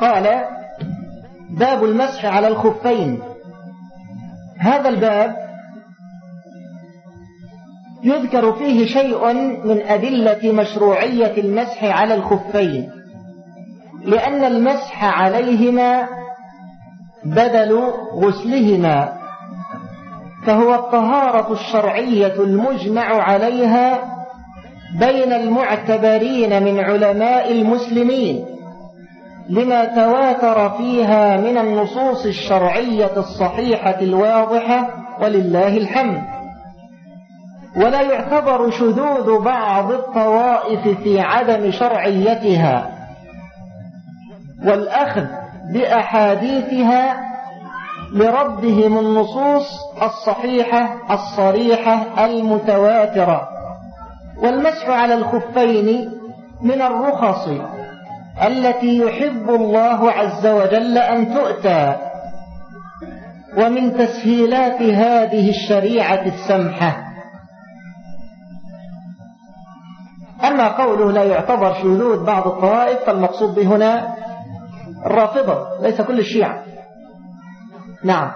قال باب المسح على الخفين. هذا الباب يذكر فيه شيء من أدلة مشروعية المسح على الخفين لأن المسح عليهما بدل غسلهما فهو الطهارة الشرعية المجمع عليها بين المعتبرين من علماء المسلمين. لما تواتر فيها من النصوص الشرعية الصحيحة الواضحة ولله الحمد. ولا يعتبر شذوذ بعض الطوائف في عدم شرعيتها. والأخذ بأحاديثها لردهم النصوص الصحيحة الصريحة المتواترة. والمسح على الخفين من الرخص. التي يحب الله عز وجل أن تؤتى. ومن تسهيلات هذه الشريعة السمحة. أما قوله لا يعتبر شذوذ بعض الطوائف فالمقصود به هنا الرافضة ليس كل الشيعة. نعم.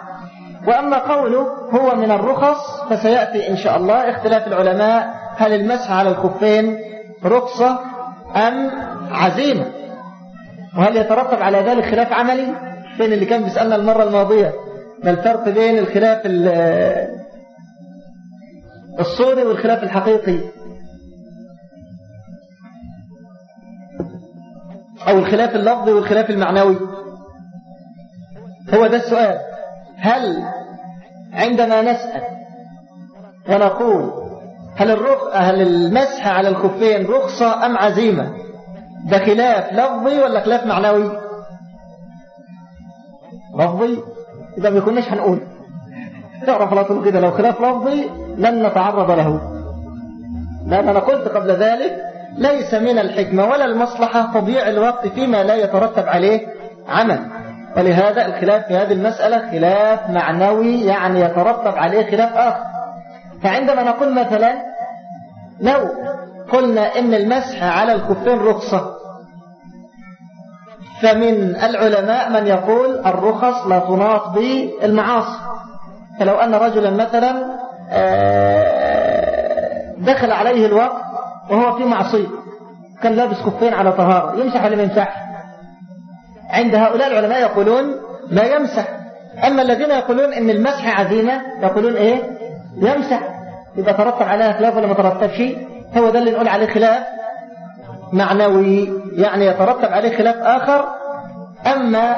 وأما قوله هو من الرخص فسيأتي إن شاء الله اختلاف العلماء هل المسح على الخفين رخصة أم عزيمة؟ وهل يترتب على ذلك خلاف عملي؟ فين اللي كان بيسألنا المرة الماضية؟ ما الفرق بين الخلاف الصوري والخلاف الحقيقي؟ أو الخلاف اللفظي والخلاف المعنوي؟ هو ده السؤال. هل عندما نسأل ونقول هل. هل المسح على الخفين رخصة أم عزيمة؟ ده خلاف لفظي ولا خلاف معنوي؟ لفظي. إذا ما يكونش هنقول. تعرف تقول كده لو خلاف لفظي لن نتعرض له. لأن أنا قلت قبل ذلك ليس من الحكمة ولا المصلحة تضييع الوقت فيما لا يترتب عليه عمل. ولهذا الخلاف في هذه المسألة خلاف معنوي يعني يترتب عليه خلاف آخر. فعندما نقول مثلا لو قلنا إن المسح على الكفين رخصة. فمن العلماء من يقول الرخص لا تناط بالمعاصي. فلو أن رجلا مثلا آه، دخل عليه الوقت وهو في معصية كان لابس كفين على طهارة يمسح ولا ما يمسح عند هؤلاء العلماء يقولون لا يمسح. أما الذين يقولون إن المسح عزيمة يقولون إيه؟ يمسح. يبقى ترتب عليها خلاف ولا ما ترتبش؟ هو ده اللي نقول عليه خلاف معنوي يعني يترتب عليه خلاف آخر. أما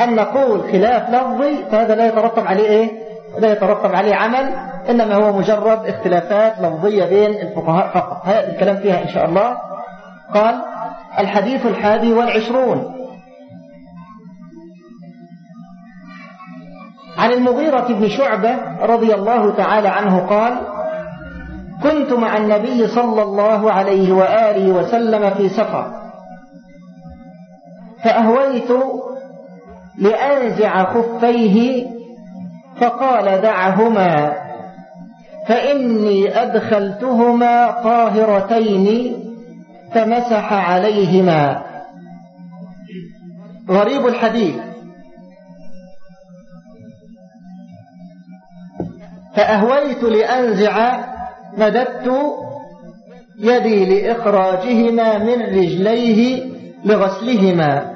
أن نقول خلاف لفظي فهذا لا يترتب عليه إيه؟ لا يترتب عليه عمل إنما هو مجرد اختلافات لفظية بين الفقهاء فقط. هذا الكلام فيها إن شاء الله. قال الحديث الحادي والعشرون. عن المغيرة بن شعبة رضي الله تعالى عنه قال كنت مع النبي صلى الله عليه وآله وسلم في سفر. فأهويت لأنزع خفيه فقال دعهما فإني أدخلتهما طاهرتين فمسح عليهما. غريب الحديث. فأهويت لأنزع مددت يدي لإخراجهما من رجليه لغسلهما.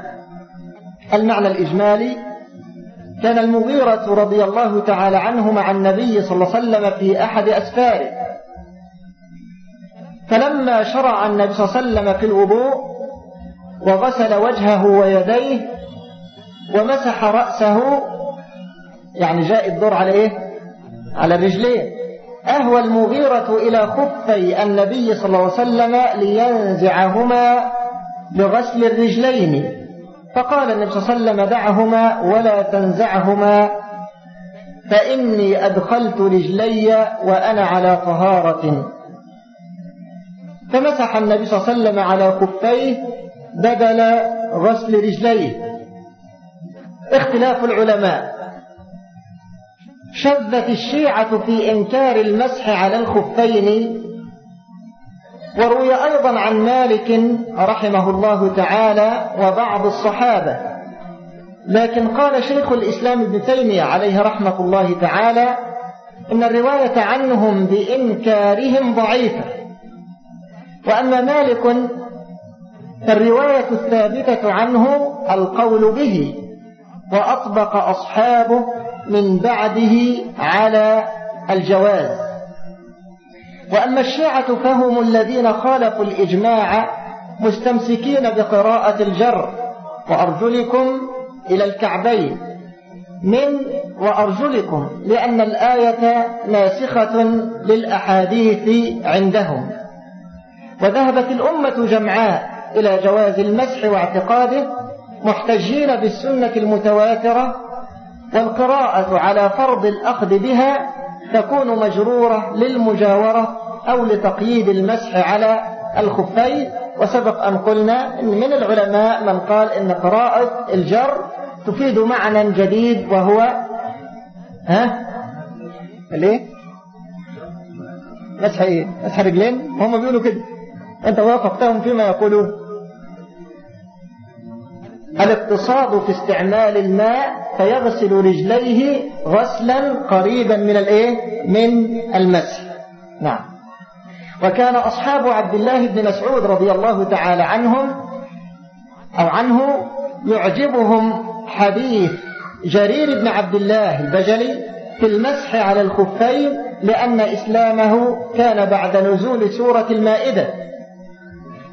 المعنى الإجمالي كان المغيرة رضي الله تعالى عنه مع النبي صلى الله عليه وسلم في أحد أسفاره. فلما شرع النبي صلى الله عليه وسلم في الوضوء وغسل وجهه ويديه ومسح رأسه يعني جاء الدور على إيه؟ على الرجلين أهوى المغيرة إلى خفي النبي صلى الله عليه وسلم لينزعهما لغسل الرجلين. فقال النبي صلى الله عليه وسلم دعهما ولا تنزعهما. فإني أدخلت رجلي وأنا على طهارة. فمسح النبي صلى الله عليه وسلم على خفيه بدل غسل رجليه. اختلاف العلماء. شذت الشيعة في إنكار المسح على الخفين. وروي أيضا عن مالك رحمه الله تعالى وبعض الصحابة. لكن قال شيخ الإسلام ابن تيمية عليه رحمة الله تعالى إن الرواية عنهم بإنكارهم ضعيفة. وأما مالك فالرواية الثابتة عنه القول به وأطبق أصحابه من بعده على الجواز. وأما الشيعة فهم الذين خالفوا الإجماع مستمسكين بقراءة الجر وأرجلكم إلى الكعبين. من وأرجلكم لأن الآية ناسخة للأحاديث عندهم. وذهبت الأمة جمعاء إلى جواز المسح واعتقاده محتجين بالسنة المتواترة والقراءة على فرض الأخذ بها تكون مجرورة للمجاورة أو لتقييد المسح على الخفين. وسبق أن قلنا إن من العلماء من قال إن قراءة الجر تفيد معنى جديد وهو ها؟ ليه مسح إيه؟ مسح رجلين؟ هم بيقولوا كده. أنت وافقتهم فيما يقولون. الاقتصاد في استعمال الماء فيغسل رجليه غسلا قريبا من الإيه؟ من المسح نعم. وكان أصحاب عبد الله بن مسعود رضي الله تعالى عنهم أو عنه يعجبهم حديث جرير بن عبد الله البجلي في المسح على الخفين لأن إسلامه كان بعد نزول سورة المائدة.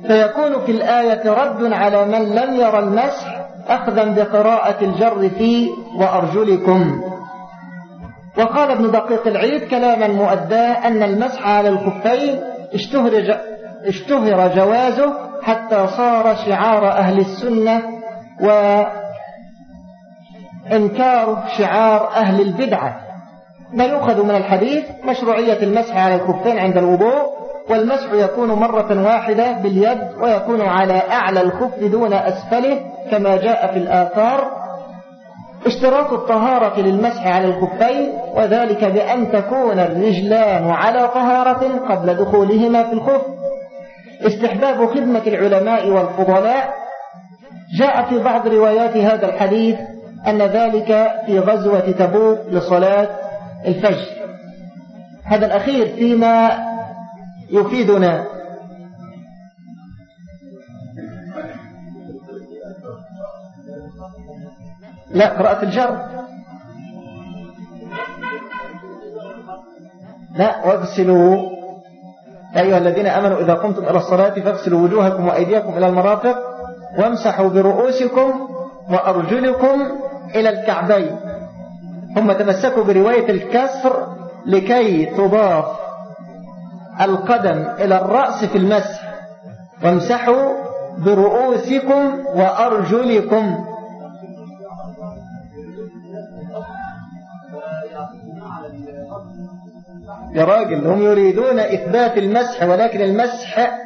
فيكون في الآية رد على من لم يرى المسح أخذا بقراءة الجر في وأرجلكم. وقال ابن دقيق العيد كلاما مؤداه أن المسح على الخفين اشتهر, اشتهر جوازه حتى صار شعار أهل السنة وإنكار شعار أهل البدعة. ما يؤخذ من الحديث مشروعية المسح على الخفين عند الوضوء والمسح يكون مرة واحدة باليد ويكون على أعلى الخف دون أسفله كما جاء في الآثار. اشتراط الطهارة للمسح على الخفين وذلك بأن تكون الرجلان على طهارة قبل دخولهما في الخف. استحباب خدمة العلماء والفضلاء. جاء في بعض روايات هذا الحديث أن ذلك في غزوة تبوك لصلاة الفجر. هذا الأخير فيما يفيدنا. لا قراءة الجر. لا واغسلوا. أيها الذين أمنوا إذا قمتم إلى الصلاة فاغسلوا وجوهكم وأيديكم إلى المرافق وامسحوا برؤوسكم وأرجلكم إلى الكعبين. هم تمسكوا برواية الكسر لكي تضاف. القدم إلى الرأس في المسح. وامسحوا برؤوسكم وأرجلكم. يا راجل هم يريدون إثبات المسح ولكن المسح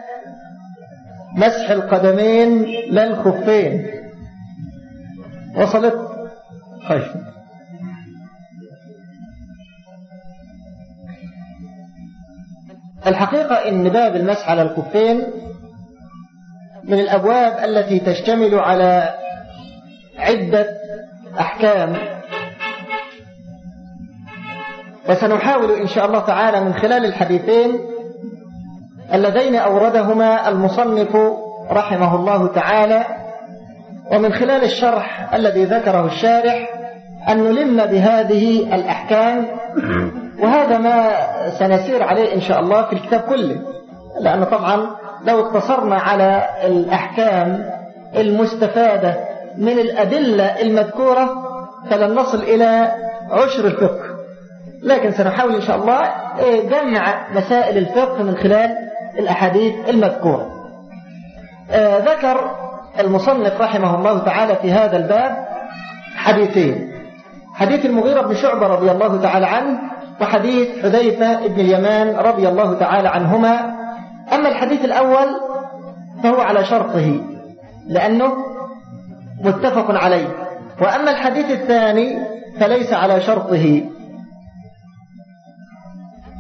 مسح القدمين لا الخفين. وصلت؟ خير الحقيقة إن باب المسح على الخفين من الأبواب التي تشتمل على عدة أحكام. وسنحاول إن شاء الله تعالى من خلال الحديثين اللذين أوردهما المصنف رحمه الله تعالى ومن خلال الشرح الذي ذكره الشارح أن نلم بهذه الأحكام. وهذا ما سنسير عليه إن شاء الله في الكتاب كله لأن طبعا لو اقتصرنا على الأحكام المستفادة من الأدلة المذكورة فلن نصل إلى عشر الفقه. لكن سنحاول إن شاء الله إيه، جمع مسائل الفقه من خلال الأحاديث المذكورة. آه، ذكر المصنف رحمه الله تعالى في هذا الباب حديثين. حديث المغيرة بن شعبة رضي الله تعالى عنه وحديث حذيفة بن اليمان رضي الله تعالى عنهما. أما الحديث الأول فهو على شرطه لأنه متفق عليه. وأما الحديث الثاني فليس على شرطه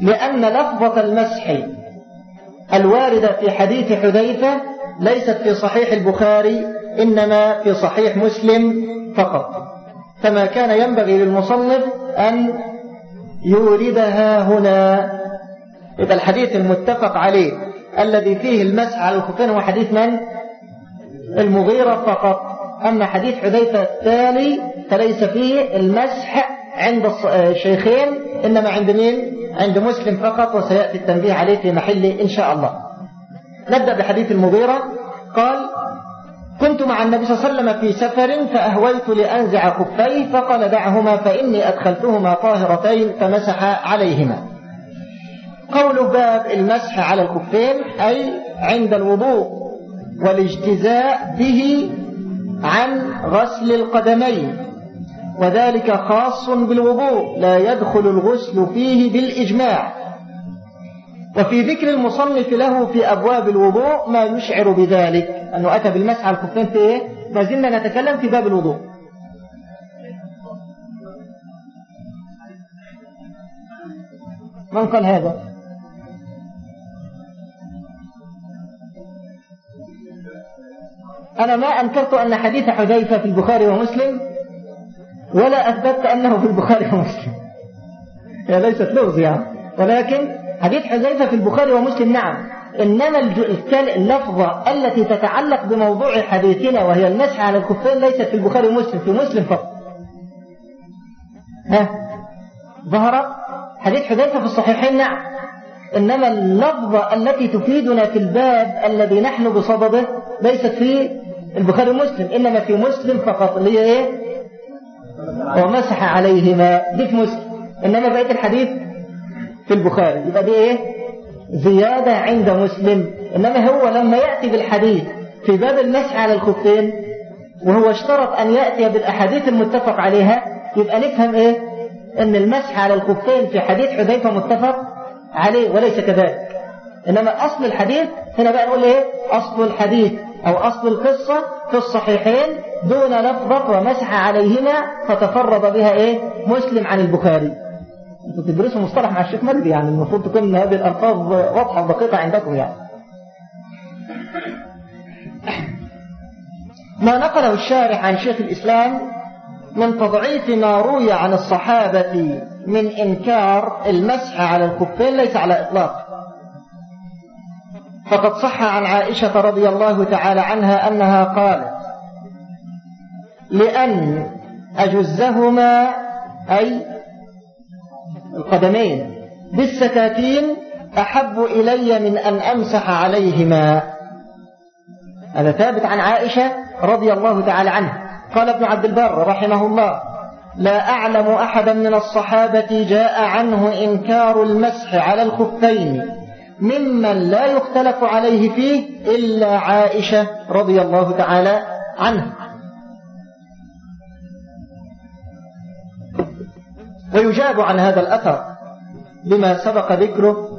لأن لفظة المسح الواردة في حديث حذيفة ليست في صحيح البخاري إنما في صحيح مسلم فقط. فما كان ينبغي للمصنف أن يوردها هنا يبقى الحديث المتفق عليه الذي فيه المسح على الخفين هو حديث من؟ المغيرة فقط أما حديث حذيفة التالي فليس فيه المسح عند الشيخين إنما عند مين؟ عند مسلم فقط وسيأتي التنبيه عليه في محله إن شاء الله نبدأ بحديث المغيرة قال كنت مع النبي صلى الله عليه وسلم في سفر فأهويت لأنزع خفيه فقال دعهما فإني أدخلتهما طاهرتين فمسح عليهما. قول باب المسح على الخفين أي عند الوضوء والاجتزاء به عن غسل القدمين. وذلك خاص بالوضوء لا يدخل الغسل فيه بالإجماع. وفي ذكر المصنف له في أبواب الوضوء ما يشعر بذلك أنه أتى بالمسح على الخفين في إيه؟ ما زلنا نتكلم في باب الوضوء. من قال هذا؟ أنا ما أنكرت أن حديث حذيفة في البخاري ومسلم ولا أثبتت أنه في البخاري ومسلم. هي ليست لغز يعني ولكن حديث حذيفة في البخاري ومسلم نعم. إنما اللفظة التي تتعلق بموضوع حديثنا وهي المسح على الكفين ليست في البخاري ومسلم في مسلم فقط. ها؟ ظهر حديث حذيفة في الصحيحين نعم. إنما اللفظة التي تفيدنا في الباب الذي نحن بصدده ليست في البخاري ومسلم إنما في مسلم فقط اللي هي إيه؟ ومسح عليهما دي في مسلم. إنما بقية الحديث في البخاري. يبقى دي إيه؟ زيادة عند مسلم. إنما هو لما يأتي بالحديث في باب المسح على الخفين وهو اشترط أن يأتي بالأحاديث المتفق عليها يبقى نفهم إيه؟ أن المسح على الخفين في حديث حذيفة متفق عليه وليس كذلك. إنما أصل الحديث هنا بقى نقول إيه؟ أصل الحديث أو أصل القصة في الصحيحين دون لفظة ومسح عليهما فتفرد بها إيه؟ مسلم عن البخاري. أنتوا تدرسوا مصطلح مع الشيخ مجدي يعني المفروض تكون هذه الألفاظ واضحة ودقيقة عندكم يعني. ما نقله الشارح عن شيخ الإسلام من تضعيف ما روي عن الصحابة من إنكار المسح على الكفين ليس على إطلاق. فقد صح عن عائشة رضي الله تعالى عنها أنها قالت لأن أجزهما أي القدمين. بالسكاكين أحب إلي من أن أمسح عليهما. هذا ثابت عن عائشة رضي الله تعالى عنها قال ابن عبد البر رحمه الله لا أعلم أحدا من الصحابة جاء عنه إنكار المسح على الخفين ممن لا يختلف عليه فيه إلا عائشة رضي الله تعالى عنها ويجاب عن هذا الأثر بما سبق ذكره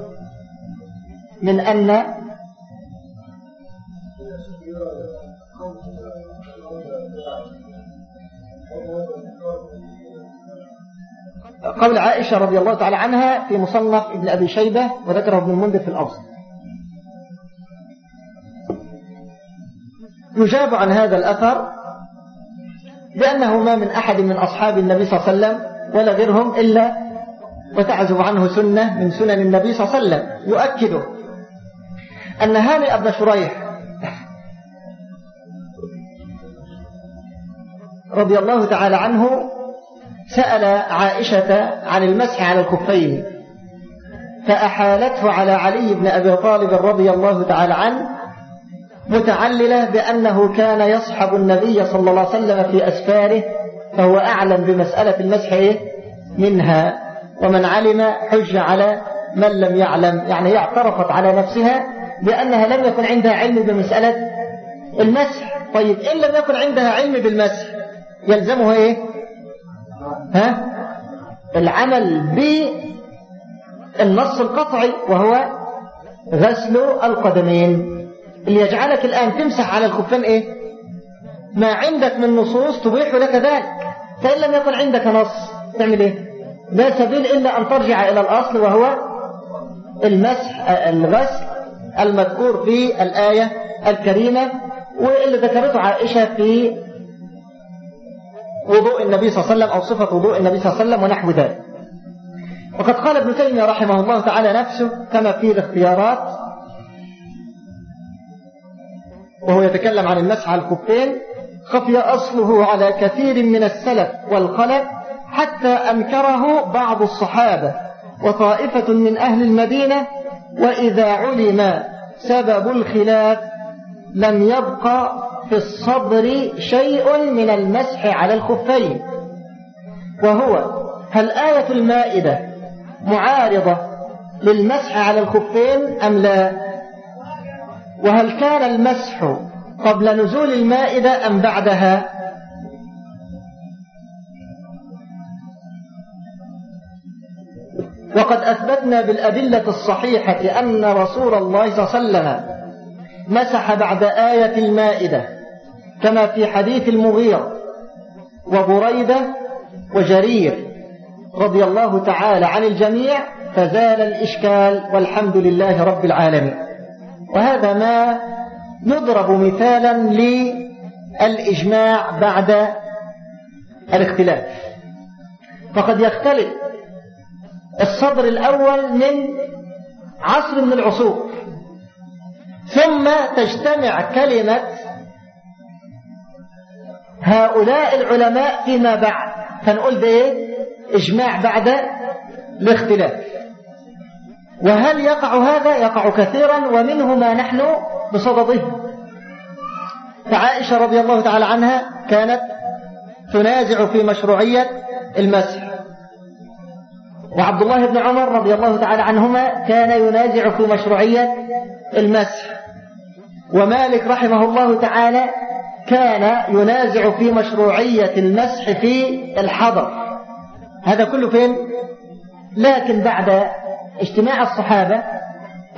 من أن قول عائشة رضي الله تعالى عنها في مصنف ابن أبي شيبة وذكره ابن المنذر في الأوسط يجاب عن هذا الأثر بأنه ما من أحد من أصحاب النبي صلى الله عليه وسلم ولا غيرهم إلا وتعزب عنه سنة من سنن النبي صلى الله عليه وسلم يؤكد أن هانئ بن شريح رضي الله تعالى عنه سأل عائشة عن المسح على الكفين فأحالته على علي بن أبي طالب رضي الله تعالى عنه متعللة بأنه كان يصحب النبي صلى الله عليه وسلم في أسفاره فهو أعلم بمسألة المسح إيه؟ منها. ومن علم حج على من لم يعلم يعني هي اعترفت على نفسها بأنها لم يكن عندها علم بمسألة المسح. طيب إن لم يكن عندها علم بالمسح يلزمها إيه؟ ها؟ العمل بالنص القطعي وهو غسل القدمين. اللي يجعلك الآن تمسح على الخفين إيه؟ ما عندك من نصوص تبيح لك ذلك. فإن لم يكن عندك نص تعمل إيه؟ لا سبيل إلا أن ترجع إلى الأصل وهو المسح الغسل المذكور في الآية الكريمة واللي ذكرته عائشة في وضوء النبي صلى الله عليه وسلم أو صفة وضوء النبي صلى الله عليه وسلم ونحو ذلك. وقد قال ابن تيمية رحمه الله تعالى نفسه كما في الاختيارات وهو يتكلم عن المسح على الكفين خفي أصله على كثير من السلف والخلف حتى أنكره بعض الصحابة وطائفة من أهل المدينة وإذا علم سبب الخلاف لم يبقى في الصدر شيء من المسح على الخفين. وهو هل آية المائدة معارضة للمسح على الخفين أم لا؟ وهل كان المسح قبل نزول المائدة أم بعدها؟ وقد أثبتنا بالأدلة الصحيحة أن رسول الله صلى الله عليه وسلم مسح بعد آية المائدة كما في حديث المغيرة وبريدة وجرير رضي الله تعالى عن الجميع فزال الإشكال والحمد لله رب العالمين. وهذا ما نضرب مثالا للإجماع بعد الاختلاف. فقد يختلف الصدر الأول من عصر من العصور ثم تجتمع كلمة هؤلاء العلماء فيما بعد. فنقول بإيه؟ إجماع بعد الاختلاف. وهل يقع هذا؟ يقع كثيرا ومنه ما نحن بصدده. فعائشة رضي الله تعالى عنها كانت تنازع في مشروعية المسح. وعبد الله بن عمر رضي الله تعالى عنهما كان ينازع في مشروعية المسح. ومالك رحمه الله تعالى كان ينازع في مشروعية المسح في الحضر. هذا كله فين؟ لكن بعد اجتماع الصحابة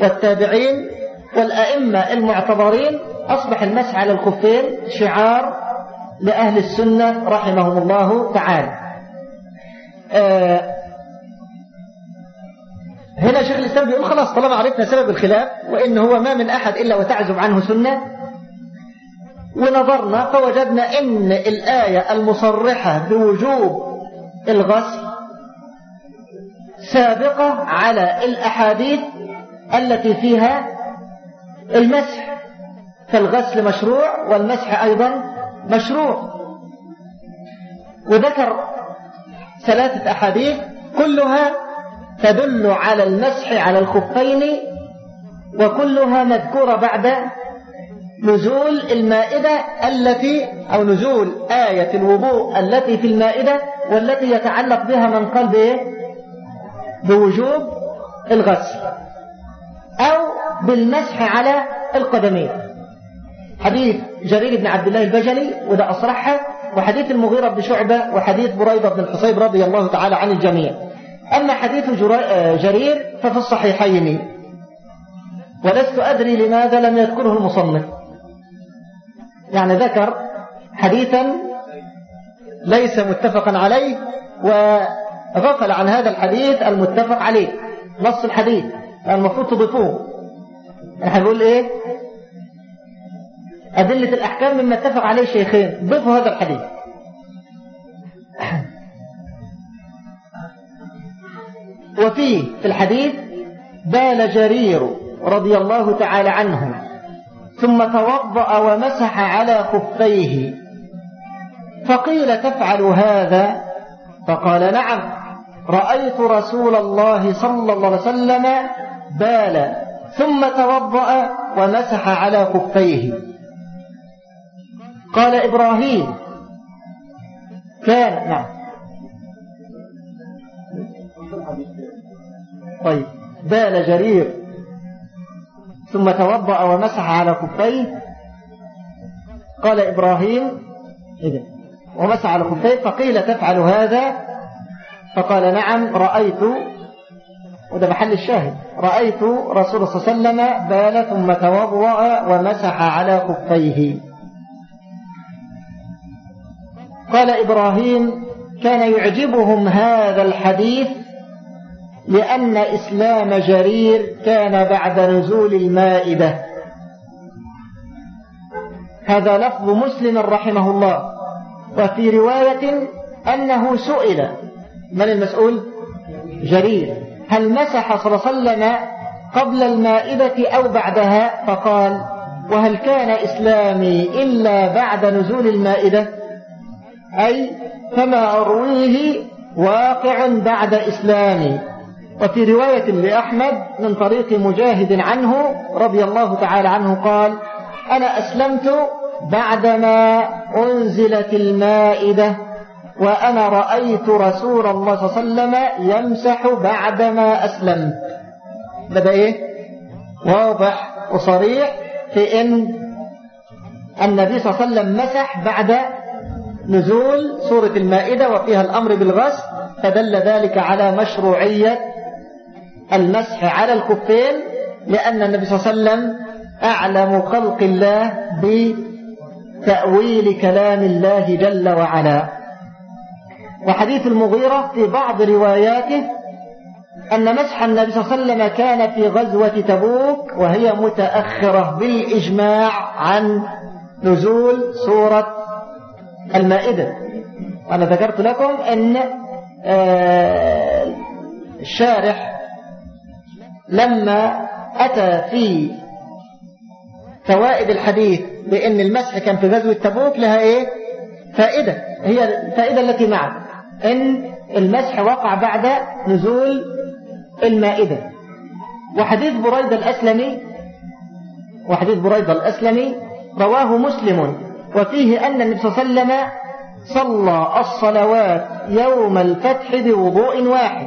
والتابعين والأئمة المعتبرين أصبح المسح على الخفين شعار لأهل السنة رحمهم الله تعالى. آه هنا شيخ الإسلام بيقول خلاص طالما عرفنا سبب الخلاف وإن هو ما من أحد إلا وتعزب عنه سنة ونظرنا فوجدنا إن الآية المصرحة بوجوب الغسل سابقة على الأحاديث التي فيها المسح فالغسل مشروع والمسح أيضا مشروع. وذكر ثلاثة أحاديث كلها تدل على المسح على الخفين وكلها مذكورة بعد نزول المائدة التي أو نزول آية الوضوء التي في المائدة والتي يتعلق بها من قال بإيه بوجوب الغسل أو بالمسح على القدمين. حديث جرير بن عبد الله البجلي وده أصرحها وحديث المغيرة بن شعبة وحديث بريدة بن الحصيب رضي الله تعالى عن الجميع. أما حديث جرير ففي الصحيحين. ولست أدري لماذا لم يذكره المصنف. يعني ذكر حديثا ليس متفقا عليه وغفل عن هذا الحديث المتفق عليه نص الحديث المفروض تضيفوه. إحنا بنقول إيه؟ أدلة الأحكام مما اتفق عليه الشيخين ضيفوا هذا الحديث. وفيه في الحديث بال جرير رضي الله تعالى عنه ثم توضأ ومسح على خفيه فقيل تفعل هذا؟ فقال نعم. رأيت رسول الله صلى الله عليه وسلم بال ثم توضأ ومسح على خفيه قال إبراهيم. كان نعم. طيب. بال جرير. ثم توضأ ومسح على كفيه. قال إبراهيم. إذن. ومسح على كفيه فقيل تفعل هذا؟ فقال نعم رأيت وده محل الشاهد رأيت رسول صلى الله عليه وسلم بال ثم توضأ ومسح على كفيه قال إبراهيم كان يعجبهم هذا الحديث لأن إسلام جرير كان بعد نزول المائدة هذا لفظ مسلم رحمه الله. وفي رواية أنه سئل من المسؤول؟ جرير. هل مسح صلى الله عليه وسلم قبل المائدة أو بعدها؟ فقال وهل كان إسلامي إلا بعد نزول المائدة أي فما أرويه واقع بعد إسلامي. وفي رواية لأحمد من طريق مجاهد عنه رضي الله تعالى عنه قال أنا أسلمت بعدما أنزلت المائدة وأنا رأيت رسول الله صلى الله عليه وسلم يمسح بعدما أسلمت بدأ إيه؟ واضح وصريح في أن النبي صلى الله عليه وسلم مسح بعد نزول سورة المائدة وفيها الأمر بالغسل. فدل ذلك على مشروعية المسح على الكفين لأن النبي صلى الله عليه وسلم أعلم خلق الله بتأويل كلام الله جل وعلا. وحديث المغيرة في بعض رواياته أن مسح النبي صلى الله عليه وسلم كان في غزوة تبوك وهي متأخرة بالإجماع عن نزول سورة المائدة. وأنا ذكرت لكم أن آه، الشارح لما أتى في فوائد الحديث بأن المسح كان في غزوة تبوك لها إيه؟ فائدة. هي الفائدة التي معه أن المسح وقع بعد نزول المائدة. وحديث بريدة الأسلمي وحديث بريدة الأسلمي رواه مسلم وفيه أن النبي صلى الله عليه وسلم صلى الصلوات يوم الفتح بوضوء واحد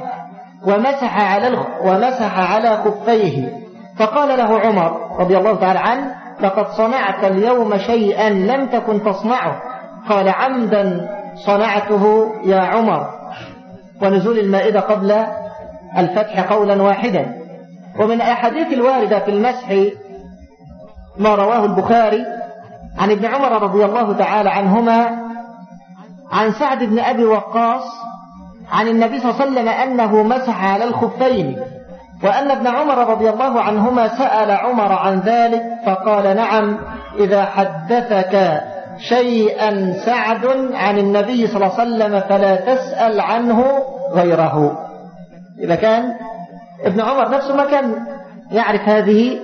ومسح على ومسح على خفيه. فقال له عمر رضي الله تعالى عنه لقد صنعت اليوم شيئا لم تكن تصنعه. قال عمدا صنعته يا عمر. ونزول المائدة قبل الفتح قولا واحدا. ومن أحاديث الواردة في المسح ما رواه البخاري عن ابن عمر رضي الله تعالى عنهما عن سعد بن أبي وقاص عن النبي صلى الله عليه وسلم أنه مسح على الخفين. وأن ابن عمر رضي الله عنهما سأل عمر عن ذلك فقال نعم إذا حدثك شيئا سعد عن النبي صلى الله عليه وسلم فلا تسأل عنه غيره. إذا كان ابن عمر نفسه ما كان يعرف هذه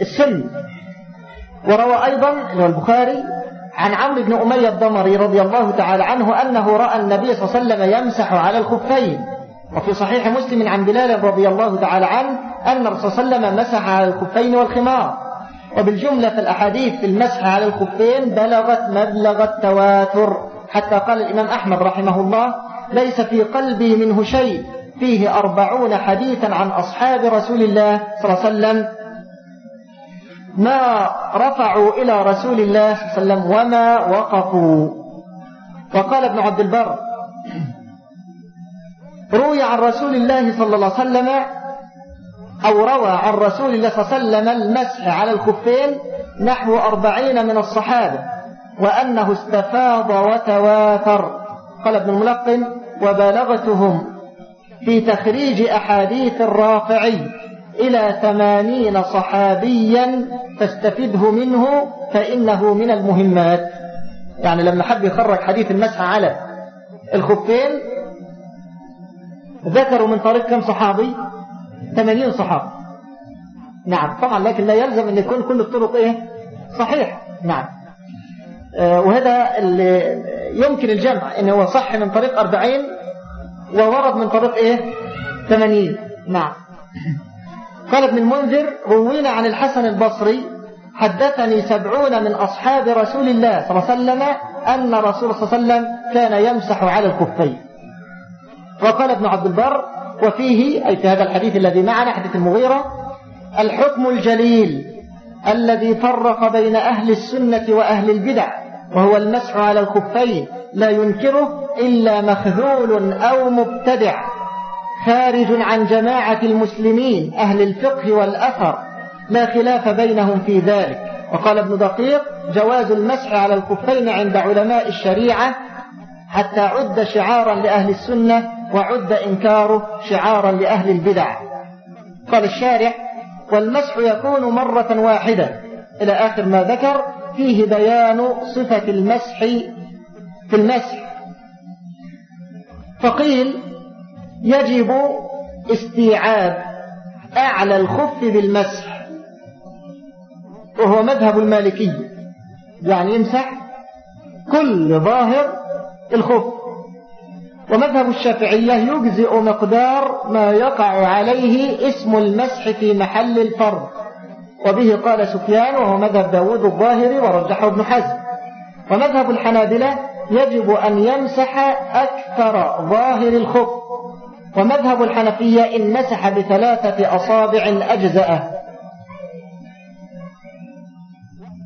السن. وروى أيضا البخاري عن عمرو بن أمية الضمري رضي الله تعالى عنه أنه رأى النبي صلى الله عليه وسلم يمسح على الخفين. وفي صحيح مسلم عن بلال رضي الله تعالى عنه أن الرسول صلى الله عليه وسلم مسح على الخفين والخمار. وبالجملة في الأحاديث في المسح على الخفين بلغت مبلغ التواتر. حتى قال الإمام أحمد رحمه الله ليس في قلبي منه شيء. فيه أربعون حديثا عن أصحاب رسول الله صلى الله عليه وسلم. ما رفعوا إلى رسول الله صلى الله عليه وسلم وما وقفوا. وقال ابن عبد البر روي عن رسول الله صلى الله عليه وسلم أو روى عن رسول الله صلى الله عليه وسلم المسح على الخفين نحو أربعين من الصحابة وأنه استفاض وتواتر قال ابن الملقن وبالغتهم في تخريج أحاديث الرافعي إلى ثمانين صحابيا فاستفده منه فإنه من المهمات. يعني لما حب يخرج حديث المسح على الخفين ذكروا من طريق كم صحابي؟ ثمانين صحابي نعم طبعا لكن لا يلزم أن يكون كل الطرق إيه؟ صحيح. نعم. آه، وهذا اللي يمكن الجمع أنه هو صح من طريق أربعين وورد من طريق إيه؟ ثمانين. نعم. قال ابن المنذر روينا عن الحسن البصري حدثني سبعون من أصحاب رسول الله صلى الله عليه وسلم أن رسول صلى الله عليه وسلم كان يمسح على الكفين. وقال ابن عبد البر وفيه أي في هذا الحديث الذي معنا حديث المغيرة الحكم الجليل الذي فرق بين أهل السنة وأهل البدع وهو المسح على الكفين لا ينكره إلا مخذول أو مبتدع خارج عن جماعة المسلمين أهل الفقه والأثر لا خلاف بينهم في ذلك. وقال ابن دقيق جواز المسح على الكفين عند علماء الشريعة حتى عد شعارا لأهل السنة وعد إنكاره شعارا لأهل البدع. قال الشارح والمسح يكون مرة واحدة. إلى آخر ما ذكر فيه بيان صفة المسح في المسح. فقيل يجب استيعاب أعلى الخف بالمسح وهو مذهب المالكي. يعني يمسح كل ظاهر الخف. ومذهب الشافعية يجزئ مقدار ما يقع عليه اسم المسح في محل الفرض. وبه قال سفيان وهو مذهب داود الظاهري ورجحه ابن حزم. ومذهب الحنابلة يجب أن يمسح أكثر ظاهر الخف ومذهب الحنفية إن مسح بثلاثة أصابع أجزأه.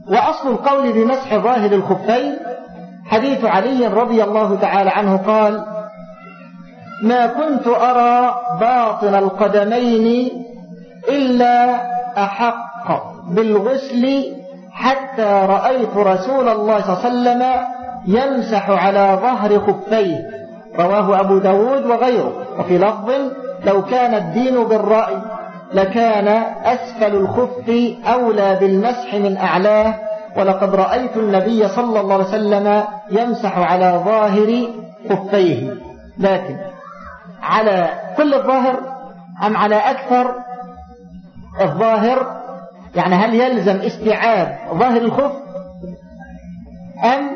وأصل القول بمسح ظاهر الخفين حديث علي رضي الله تعالى عنه قال ما كنت أرى باطن القدمين إلا أحق بالغسل حتى رأيت رسول الله صلى الله عليه وسلم يمسح على ظهر خفيه. رواه أبو داود وغيره. وفي لفظ لو كان الدين بالرأي لكان أسفل الخف أولى بالمسح من أعلاه. ولقد رأيت النبي صلى الله عليه وسلم يمسح على ظاهر خفيه. لكن على كل الظاهر أم على أكثر الظاهر؟ يعني هل يلزم استيعاب ظاهر الخف أم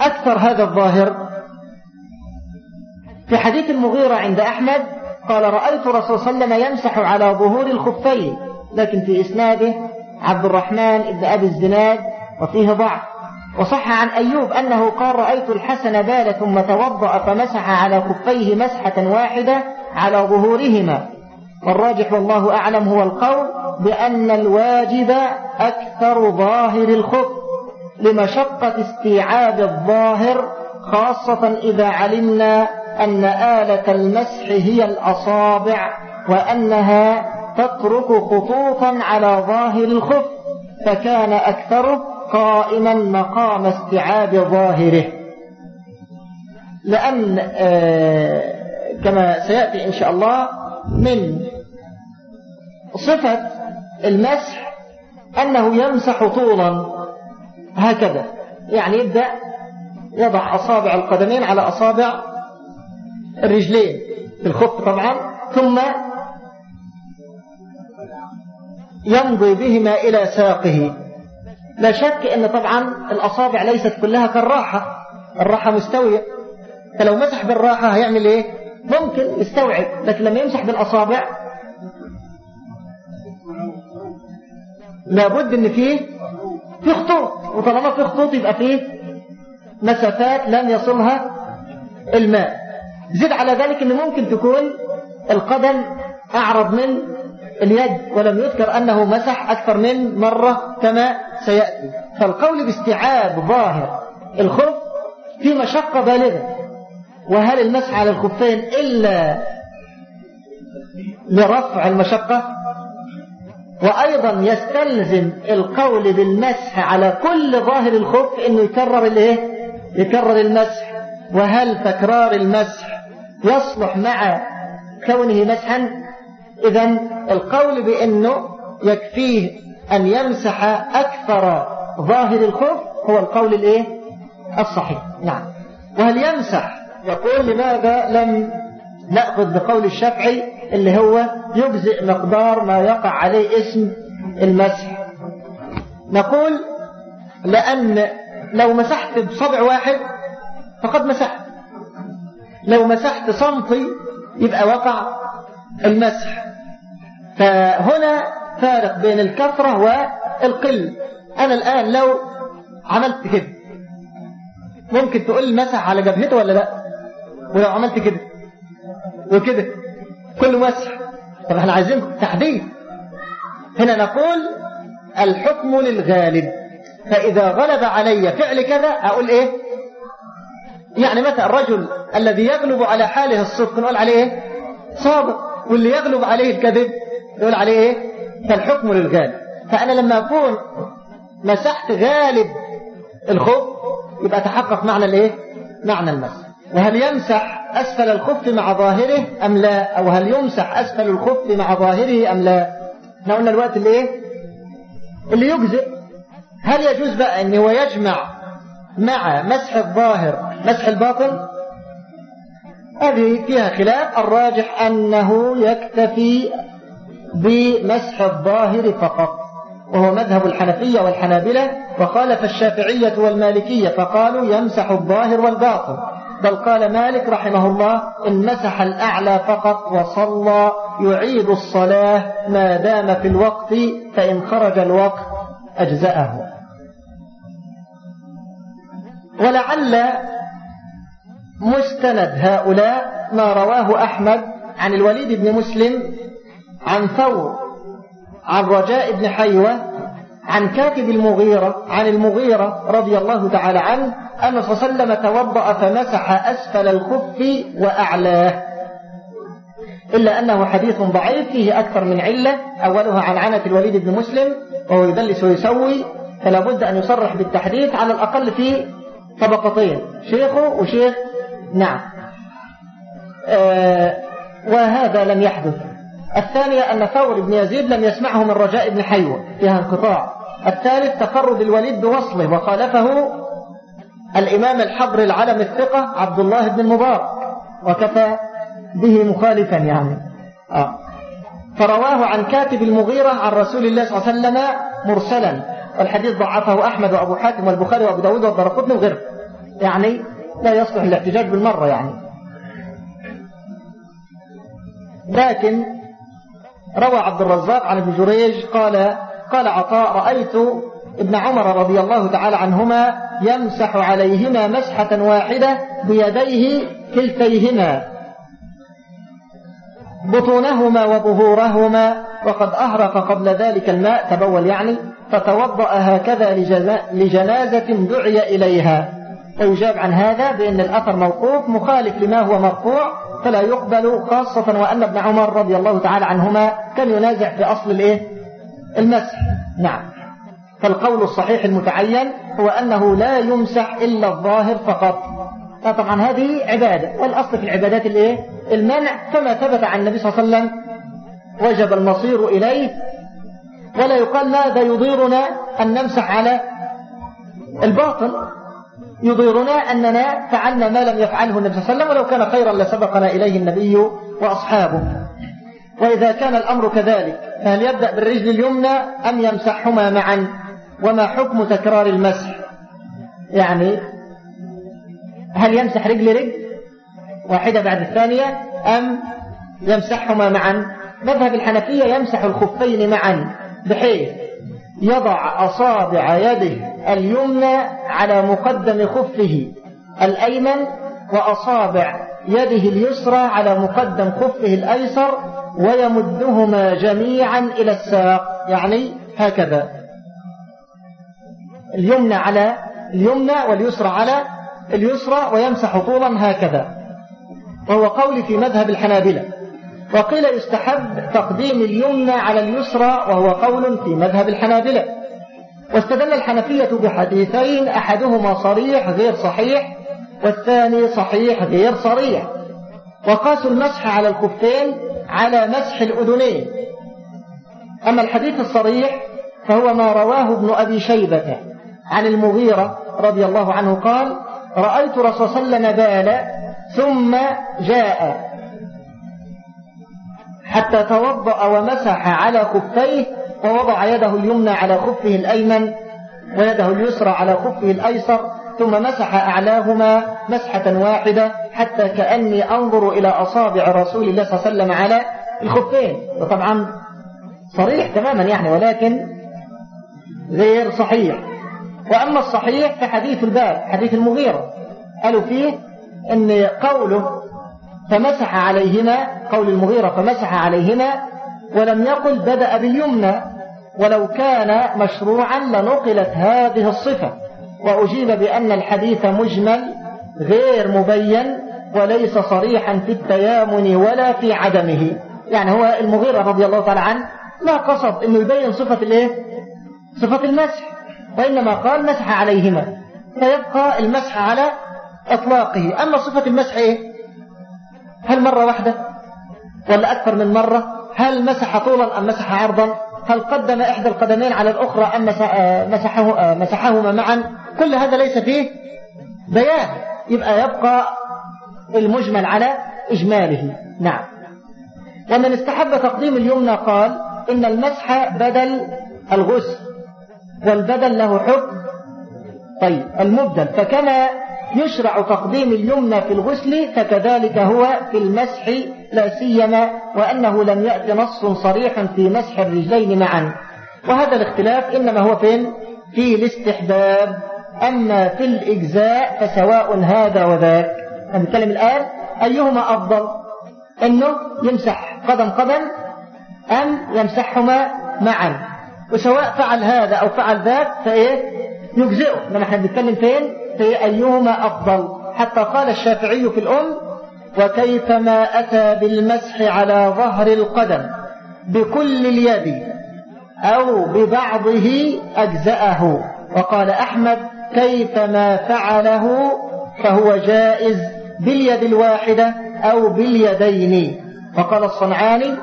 أكثر هذا الظاهر؟ في حديث المغيرة عند أحمد قال رأيت رسول صلى الله عليه وسلم يمسح على ظهور الخفين لكن في إسناده عبد الرحمن بن أبي الزناد وفيه ضعف. وصح عن أيوب أنه قال رأيت الحسن بال ثم توضأ فمسح على خفيه مسحة واحدة على ظهورهما. والراجح والله أعلم هو القول بأن الواجب أكثر ظاهر الخف لمشقة استيعاب الظاهر خاصة إذا علمنا أن آلة المسح هي الأصابع وأنها تترك خطوطا على ظاهر الخف فكان أكثره قائما مقام استيعاب ظاهره. لأن آه، كما سيأتي إن شاء الله من صفة المسح أنه يمسح طولا. هكذا. يعني يبدأ يضع أصابع القدمين على أصابع الرجلين في الخف طبعا ثم يمضي بهما إلى ساقه. لا شك أن طبعا الأصابع ليست كلها كالراحة. الراحة مستوية فلو مسح بالراحة هيعمل إيه؟ ممكن يستوعب لكن لما يمسح بالأصابع لابد إن فيه في خطوط. وطالما في خطوط يبقى فيه مسافات لم يصلها الماء. زد على ذلك إن ممكن تكون القدم أعرض من اليد ولم يذكر أنه مسح أكثر من مرة كما سيأتي. فالقول باستيعاب ظاهر الخف في مشقة بالغة. وهل المسح على الخفين إلا لرفع المشقة؟ وأيضا يستلزم القول بالمسح على كل ظاهر الخف أنه يكرر الإيه؟ يكرر المسح. وهل تكرار المسح يصلح مع كونه مسحا؟ إذا القول بأنه يكفيه أن يمسح أكثر ظاهر الخف هو القول الإيه؟ الصحيح. نعم. وهل يمسح؟ يقول لماذا لم نأخذ بقول الشافعي اللي هو يجزئ مقدار ما يقع عليه اسم المسح. نقول لأن لو مسحت بصبع واحد فقد مسحت. لو مسحت صمتي يبقى وقع المسح. فهنا فارق بين الكثرة والقل أنا الآن لو عملت كده ممكن تقول مسح على جبهته ولا لأ؟ ولو عملت كده وكده كل مسح. طب إحنا عايزين تحديد. هنا نقول الحكم للغالب. فإذا غلب علي فعل كذا أقول إيه؟ يعني مثلا الرجل الذي يغلب على حاله الصدق نقول عليه إيه؟ صادق. واللي يغلب عليه الكذب نقول عليه إيه؟ فالحكم للغالب. فأنا لما أكون مسحت غالب الخف يبقى تحقق معنى الإيه؟ معنى المسح. وهل يمسح أسفل الخف مع ظاهره أم لا؟ أو هل يمسح أسفل الخف مع ظاهره أم لا؟ إحنا قلنا الوقت اللي إيه؟ اللي يجزئ. هل يجوز بقى أن هو يجمع مع مسح الظاهر مسح الباطن؟ هذه فيها خلاف. الراجح أنه يكتفي بمسح الظاهر فقط وهو مذهب الحنفية والحنابلة وخالف الشافعية والمالكية فقالوا يمسح الظاهر والباطن. بل قال مالك رحمه الله إن مسح الأعلى فقط وصلى يعيد الصلاة ما دام في الوقت فإن خرج الوقت أجزأه. ولعل مستند هؤلاء ما رواه أحمد عن الوليد بن مسلم عن ثور عن رجاء بن حيوة عن كاتب المغيرة عن المغيرة رضي الله تعالى عنه أن صلى الله عليه وسلم توضأ فمسح أسفل الخف وأعلاه. إلا أنه حديث ضعيف فيه أكثر من علة أولها عن عنة الوليد بن مسلم وهو يدلس ويسوي فلا بد أن يصرح بالتحديث على الأقل في طبقتين شيخه وشيخ نعم. آه وهذا لم يحدث. الثانية أن ثور بن يزيد لم يسمعه من رجاء بن حيوة فيها انقطاع. الثالث تفرد الوليد بوصله وخالفه الإمام الحبر العلم الثقة عبد الله بن المبارك وكفى به مخالفا يعني. آه. فرواه عن كاتب المغيرة عن رسول الله صلى الله عليه وسلم مرسلا والحديث ضعفه أحمد وأبو حاتم والبخاري وأبو داود والدرقطني وغيره. يعني لا يصلح الاحتجاج بالمرة يعني. لكن روى عبد الرزاق عن ابن جريج قال قال عطاء رأيت ابن عمر رضي الله تعالى عنهما يمسح عليهما مسحة واحدة بيديه كلتيهما. بطونهما وظهورهما وقد أهرق قبل ذلك الماء تبول يعني فتوضأ هكذا لجنازة دعي إليها. ويجاب عن هذا بأن الأثر موقوف مخالف لما هو مرفوع فلا يقبل خاصة وأن ابن عمر رضي الله تعالى عنهما كان ينازع في أصل الإيه؟ المسح. نعم. فالقول الصحيح المتعين هو أنه لا يمسح إلا الظاهر فقط. طبعا هذه عبادة. والأصل في العبادات الإيه؟ المنع كما ثبت عن النبي صلى الله عليه وسلم وجب المصير إليه. ولا يقال ماذا يضيرنا أن نمسح على الباطل. يضيرنا أننا فعلنا ما لم يفعله النبي صلى الله عليه وسلم ولو كان خيرا لسبقنا إليه النبي وأصحابه. وإذا كان الأمر كذلك فهل يبدأ بالرجل اليمنى أم يمسحهما معا؟ وما حكم تكرار المسح؟ يعني هل يمسح رجل رجل واحدة بعد الثانية أم يمسحهما معا؟ مذهب الحنفية يمسح الخفين معا بحيث يضع أصابع يده اليمنى على مقدم خفه الأيمن وأصابع يده اليسرى على مقدم خفه الأيسر ويمدهما جميعا إلى الساق يعني هكذا. اليمنى على اليمنى واليسرى على اليسرى ويمسح طولا هكذا. وهو قول في مذهب الحنابلة. وقيل يستحب تقديم اليمنى على اليسرى وهو قول في مذهب الحنابلة. واستدل الحنفية بحديثين أحدهما صريح غير صحيح والثاني صحيح غير صريح. وقاسوا المسح على الخفين على مسح الأذنين. أما الحديث الصريح فهو ما رواه ابن أبي شيبة عن المغيرة رضي الله عنه قال رأيت رسول صلى بال ثم جاء. حتى توضأ ومسح على خفيه ووضع يده اليمنى على خفه الأيمن ويده اليسرى على خفه الأيسر ثم مسح أعلاهما مسحة واحدة حتى كأني أنظر إلى أصابع رسول الله صلى الله عليه وسلم على الخفين. وطبعا صريح تماما يعني ولكن غير صحيح. وأما الصحيح فحديث الباب حديث المغيرة. قالوا فيه أن قوله فمسح عليهما قول المغيرة فمسح عليهما ولم يقل بدأ باليمنى. ولو كان مشروعا لنقلت هذه الصفة. وأجيب بأن الحديث مجمل غير مبين وليس صريحا في التيامن ولا في عدمه. يعني هو المغيرة رضي الله تعالى عنه ما قصد إنه يبين صفة الإيه؟ صفة المسح. وإنما قال مسح عليهما. فيبقى المسح على إطلاقه. أما صفة المسح إيه؟ هل مرة واحدة؟ ولا أكثر من مرة؟ هل مسح طولا أم مسح عرضا؟ هل قدم إحدى القدمين على الأخرى أم مسحه مسحهما معا؟ كل هذا ليس فيه بيان. يبقى يبقى المجمل على إجماله. نعم. ومن استحب تقديم اليمنى قال إن المسح بدل الغسل والبدل له حكم. طيب المبدل. فكما يشرع تقديم اليمنى في الغسل فكذلك هو في المسح لا سيما وأنه لم يأتي نص صريح في مسح الرجلين معا. وهذا الاختلاف إنما هو فين؟ في الاستحباب. أما في الإجزاء فسواء هذا وذاك. نتكلم الآن أيهما أفضل؟ أنه يمسح قدم قدم أم يمسحهما معا. وسواء فعل هذا أو فعل ذاك فإيه؟ يجزئه. لما إحنا بنتكلم فين؟ في أيهما أفضل؟ حتى قال الشافعي في الأم وكيفما أتى بالمسح على ظهر القدم بكل اليد أو ببعضه أجزأه. وقال أحمد كيفما فعله فهو جائز باليد الواحدة أو باليدين. وقال الصنعاني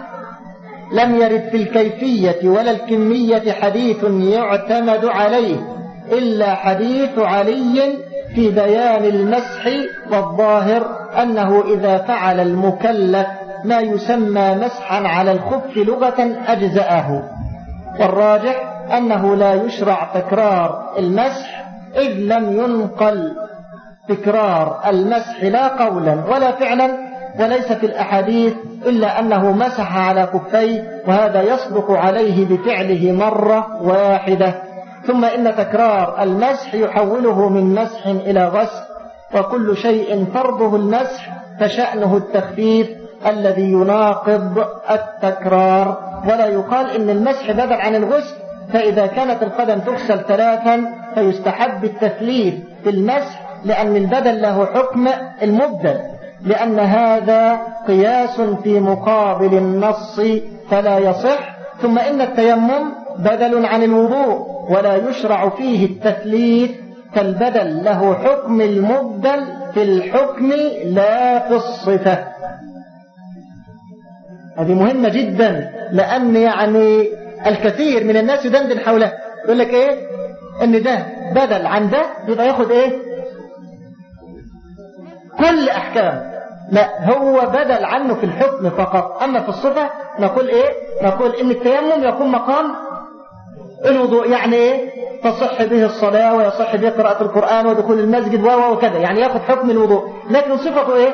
لم يرد في الكيفية ولا الكمية حديث يعتمد عليه. إلا حديث علي في بيان المسح والظاهر أنه إذا فعل المكلف ما يسمى مسحا على الخف لغة أجزأه. والراجح أنه لا يشرع تكرار المسح إذ لم ينقل تكرار المسح لا قولا ولا فعلا وليس في الأحاديث إلا أنه مسح على كفيه وهذا يصدق عليه بفعله مرة واحدة. ثم إن تكرار المسح يحوله من مسح إلى غسل وكل شيء فرضه المسح فشأنه التخفيف الذي يناقض التكرار. ولا يقال إن المسح بدل عن الغسل فإذا كانت القدم تغسل ثلاثا فيستحب التثليث في المسح لأن البدل له حكم المبدل لأن هذا قياس في مقابل النص فلا يصح. ثم إن التيمم بدل عن الوضوء ولا يشرع فيه التثليث فالبدل له حكم المبدل في الحكم لا في الصفة. هذه مهمة جدا لأن يعني الكثير من الناس يدندن حولها يقول لك إيه؟ إن ده بدل عن ده يبقى ياخد إيه؟ كل أحكام. لا هو بدل عنه في الحكم فقط. أما في الصفة نقول إيه؟ نقول إن التيمم يكون مقام الوضوء يعني تصح به الصلاة ويصح به قراءة القرآن ودخول المسجد و وكذا. يعني يأخذ حكم الوضوء. لكن صفته إيه؟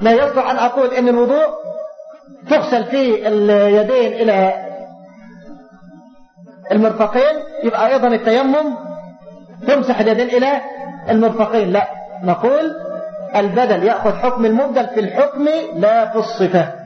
لا يصح أن أقول إن الوضوء تغسل فيه اليدين إلى المرفقين يبقى أيضا التيمم تمسح اليدين إلى المرفقين. لا نقول البدل يأخذ حكم المبدل في الحكم لا في الصفة.